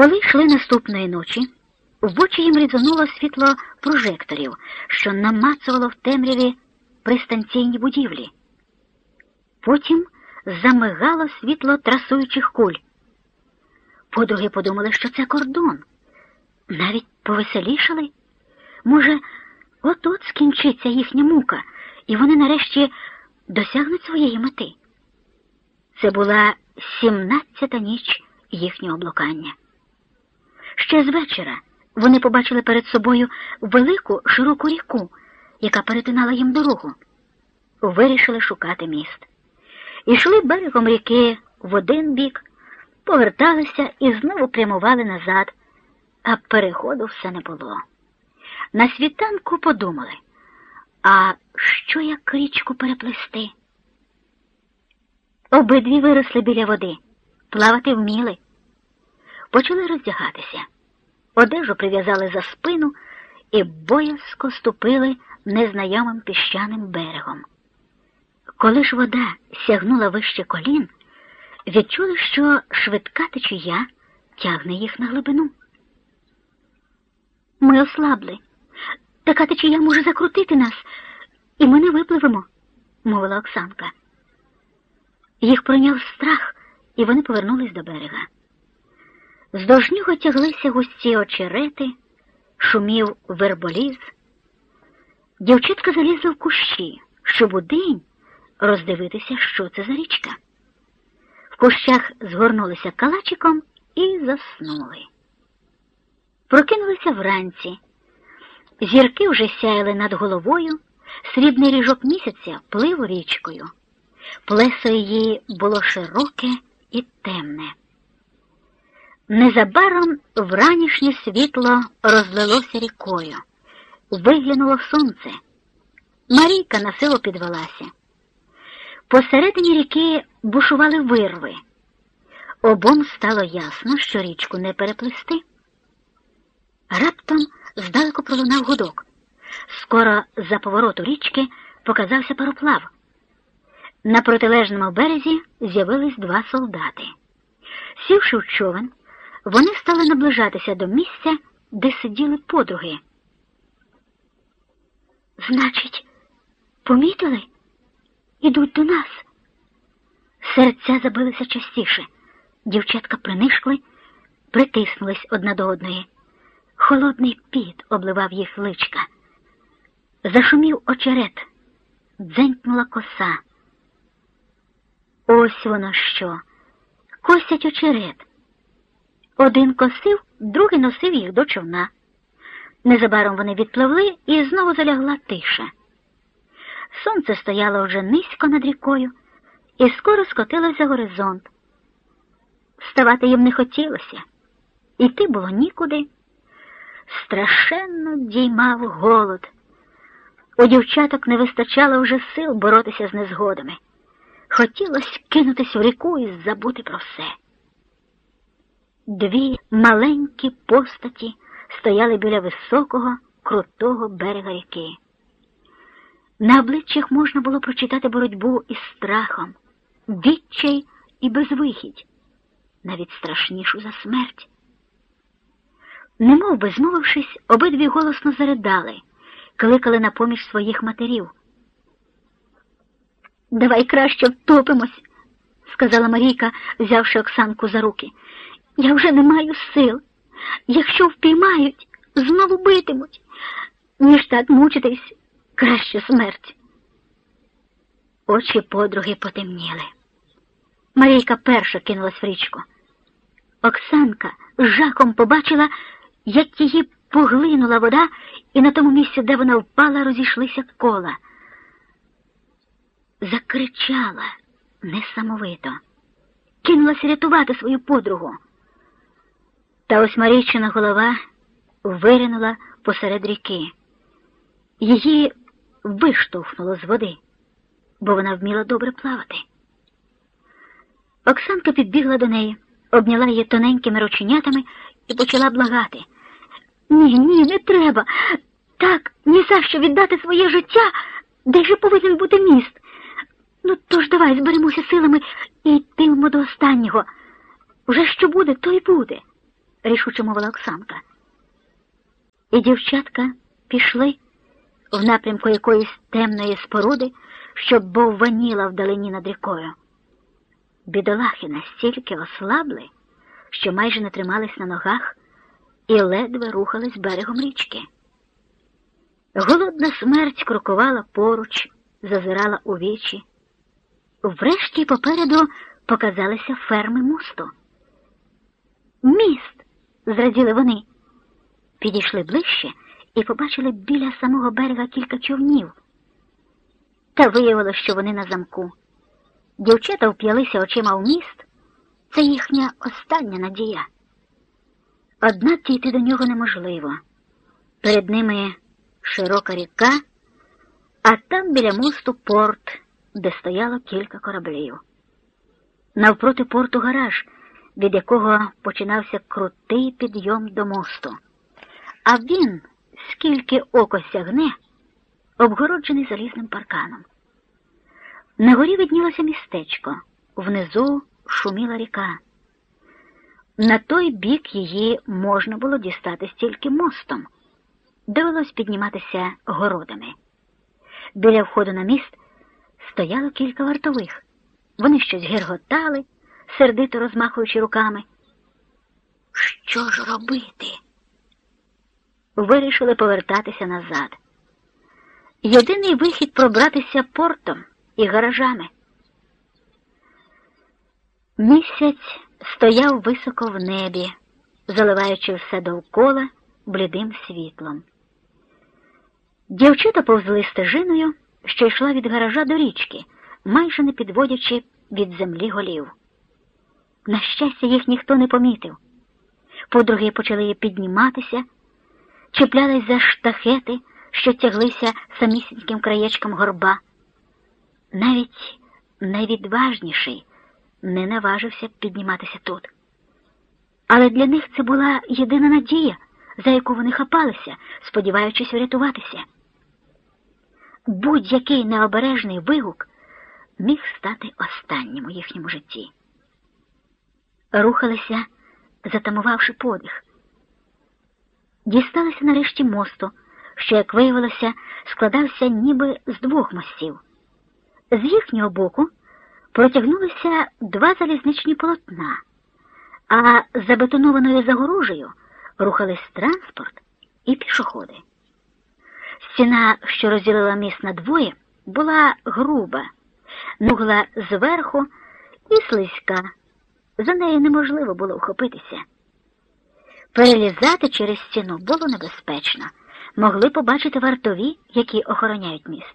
Коли йшли наступної ночі, в очі їм різануло світло прожекторів, що намацувало в темряві пристанційні будівлі. Потім замигало світло трасуючих куль. Подруги подумали, що це кордон. Навіть повеселішали. Може, от-от скінчиться їхня мука, і вони нарешті досягнуть своєї мети. Це була сімнадцята ніч їхнього блукання. Ще з вечора вони побачили перед собою велику широку ріку, яка перетинала їм дорогу. Вирішили шукати міст. Ішли берегом ріки в один бік, поверталися і знову прямували назад, а переходу все не було. На світанку подумали, а що як річку переплести? Обидві виросли біля води, плавати вміли. Почали роздягатися. Одежу прив'язали за спину і боязко ступили незнайомим піщаним берегом. Коли ж вода сягнула вище колін, відчули, що швидка течія тягне їх на глибину. Ми ослабли. Така течія може закрутити нас, і ми не випливемо, мовила Оксанка. Їх пройняв страх, і вони повернулись до берега. Здовж нього тяглися густі очерети, шумів верболіз. Дівчатка залізла в кущі, щоб удень роздивитися, що це за річка. В кущах згорнулися калачиком і заснули. Прокинулися вранці. Зірки вже сяяли над головою, срібний ріжок місяця плив річкою. Плесо її було широке і темне. Незабаром вранішнє світло розлилося рікою. Виглянуло сонце. Марійка на село підвелася. Посередині ріки бушували вирви. Обом стало ясно, що річку не переплести. Раптом здалеку пролунав гудок. Скоро за повороту річки показався пароплав. На протилежному березі з'явились два солдати. Сівши в човен, вони стали наближатися до місця, де сиділи подруги. Значить, помітили? Ідуть до нас. Серця забилися частіше. Дівчатка принишкли, притиснулись одна до одної. Холодний піт обливав їх личка. Зашумів очерет, дзенькнула коса. Ось воно що. Косять очерет. Один косив, другий носив їх до човна. Незабаром вони відпливли і знову залягла тиша. Сонце стояло вже низько над рікою і скоро скотилося горизонт. Вставати їм не хотілося, іти було нікуди. Страшенно діймав голод. У дівчаток не вистачало вже сил боротися з незгодами. Хотілося кинутись в ріку і забути про все. Дві маленькі постаті стояли біля високого, крутого берега ріки. На обличчях можна було прочитати боротьбу із страхом, відчай і безвихідь, навіть страшнішу за смерть. Немов би змовившись, обидві голосно заридали, кликали на поміж своїх матерів. Давай краще втопимось, сказала Марійка, взявши Оксанку за руки. Я вже не маю сил. Якщо впіймають, знову битимуть, ніж так мучитись, краще смерть. Очі подруги потемніли. Марійка перша кинулась в річку. Оксанка з жаком побачила, як її поглинула вода, і на тому місці, де вона впала, розійшлися кола. Закричала несамовито, кинулася рятувати свою подругу. Та ось Марійчина голова виринула посеред ріки. Її виштовхнуло з води, бо вона вміла добре плавати. Оксанка підбігла до неї, обняла її тоненькими рученятами і почала благати. Ні, ні, не треба. Так, ні за що віддати своє життя, де ж повинен бути міст. Ну, то ж давай зберемося силами і йтимемо до останнього. Вже що буде, то й буде. Рішуче мовила Оксанка. І дівчатка пішли в напрямку якоїсь темної споруди, що бовваніла вдалині над рікою. Бідолахи настільки ослабли, що майже не тримались на ногах і ледве рухались берегом річки. Голодна смерть крокувала поруч, зазирала у вічі. Врешті попереду показалися ферми мосту. Міст, зраділи вони, підійшли ближче і побачили біля самого берега кілька човнів. Та виявилося, що вони на замку. Дівчата вп'ялися очима в міст. Це їхня остання надія. Однак дійти до нього неможливо. Перед ними широка ріка, а там біля мосту порт, де стояло кілька кораблів. Навпроти порту гараж, від якого починався крутий підйом до мосту. А він, скільки око сягне, обгороджений залізним парканом. На горі виднілося містечко, внизу шуміла ріка. На той бік її можна було дістатись тільки мостом. Довелось підніматися городами. Біля входу на міст стояло кілька вартових. Вони щось герготали, сердито розмахуючи руками. Що ж робити? Вирішили повертатися назад. Єдиний вихід пробратися портом і гаражами. Місяць стояв високо в небі, заливаючи все довкола блідим світлом. Дівчата повзли стежиною, що йшла від гаража до річки, майже не підводячи від землі голів. На щастя, їх ніхто не помітив. Подруги почали підніматися, чіплялись за штахети, що тяглися самісіньким краєчком горба. Навіть найвідважніший не наважився підніматися тут. Але для них це була єдина надія, за яку вони хапалися, сподіваючись врятуватися. Будь-який необережний вигук міг стати останнім у їхньому житті. Рухалися, затамувавши подих. Дісталися нарешті мосту, що, як виявилося, складався ніби з двох мостів. З їхнього боку протягнулися два залізничні полотна, а за бетонованою загорожею рухались транспорт і пішоходи. Стіна, що розділила міст на двоє, була груба, нугла зверху і слизька. За нею неможливо було вхопитися. Перелізати через стіну було небезпечно, могли побачити вартові, які охороняють міст.